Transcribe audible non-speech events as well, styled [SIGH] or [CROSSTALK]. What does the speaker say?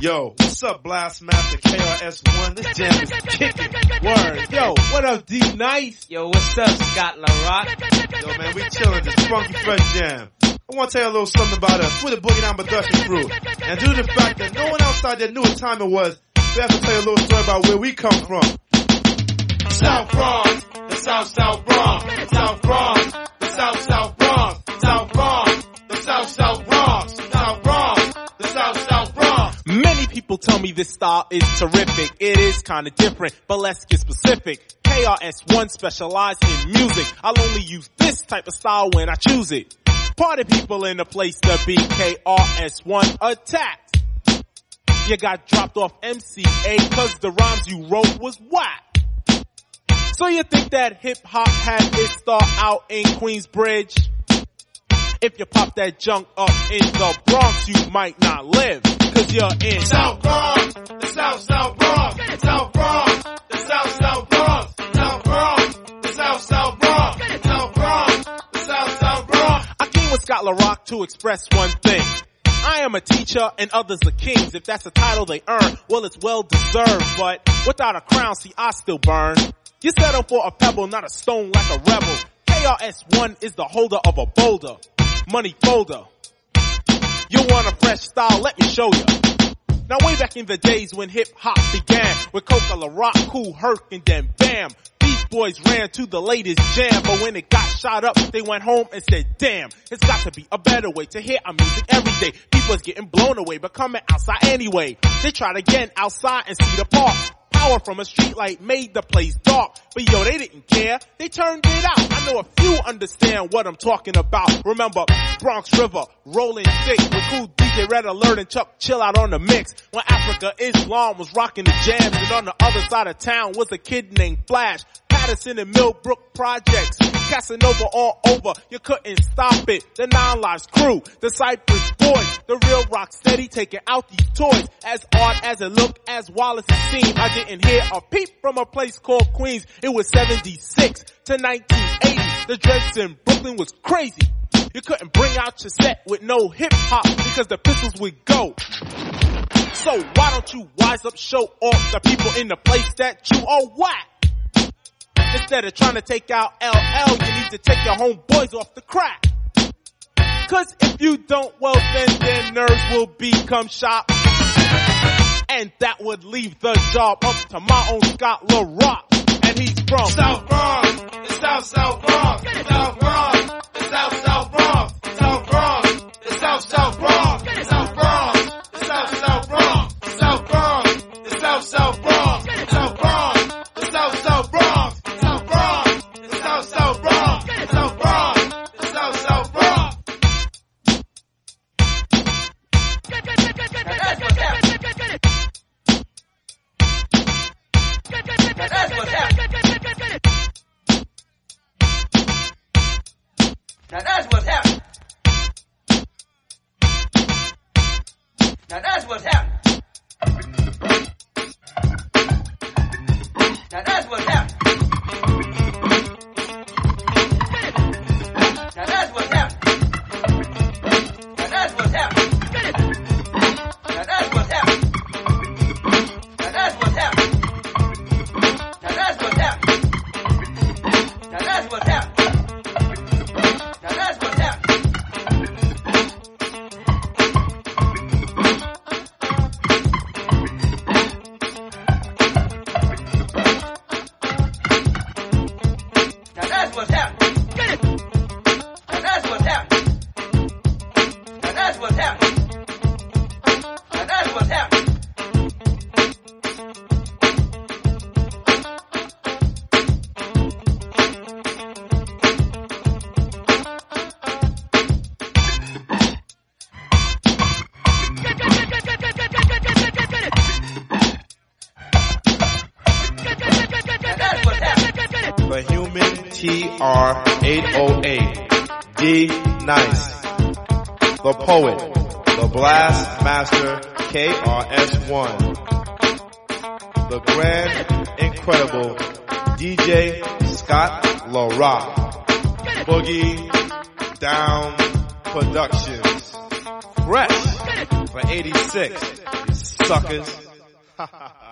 Yo, what's up, Blast Master KRS-One? This jam is kicking. Word. Yo, what up, D Nice? Yo, what's up, Scott LaRock? Yo, man, we chilling this funky fresh jam. I want to tell you a little something about us. We're the Boogie Down Production crew. And due to the fact that no one outside there knew what time it was, we have to tell you a little story about where we come from. South Bronx, the South South Bronx, the South Bronx, this style is terrific. It is kinda different, but let's get specific. KRS-One specialize in music. I'll only use this type of style when I choose it. Party people in the place to be KRS-One attacked. You got dropped off MCA cause the rhymes you wrote was whack. So you think that hip hop had its start out in Queensbridge? If you pop that junk up in the Bronx, you might not live, cause you're in South Bronx, the South South Bronx, South Bronx, the South South Bronx, South Bronx, the South South Bronx, South Bronx, the South South Bronx. I came with Scott LaRock to express one thing. I am a teacher and others are kings. If that's a title they earn, well it's well deserved, but without a crown, see I still burn. You settle for a pebble, not a stone like a rebel. KRS-One is the holder of a boulder. Money folder. You want a fresh style? Let me show you. Now way back in the days when hip hop began with Coca La Rock, Cool Herc, and then bam, Beach Boys ran to the latest jam. But when it got shot up, they went home and said, damn, it's got to be a better way to hear our music every day. People's getting blown away, but coming outside anyway. They tried again outside and see the park. Power from a street light made the place dark. But yo, they didn't care. They turned it out. I know a few understand what I'm talking about. Remember Bronx River, rolling thick with cool DJ Red Alert and Chuck Chill out on the mix. When Africa Islam was rocking the jams and on the other side of town was a kid named Flash. Patterson and Millbrook projects. Casanova all over. You couldn't stop it. The Nine Lives crew. The Cypress boys. The real rock steady taking out these toys. As odd as it looked, as Wallace it seemed. I didn't hear a peep from a place called Queens. It was 76 to 1980. The dreads in Brooklyn was crazy. You couldn't bring out your set with no hip hop because the pistols would go. So why don't you wise up, show off the people in the place that you are whack? Instead of trying to take out LL, you need to take your homeboys off the crack. Cause if you don't, well then their nerves will become shot. And that would leave the job up to my own Scott LaRock. And he's from South Bronx, South South That's what's happening. Now that's what's happening. Now that's what's happening. Now that's what's happening. That's what's happening. Now that's what's happening. Now that's what's happening. Now that's what's happening. The human TR-808. D Nice. The poet. The blast master KRS-One. The grand, incredible DJ Scott LaRock. Boogie Down Productions. Fresh for 86. suckers. [LAUGHS]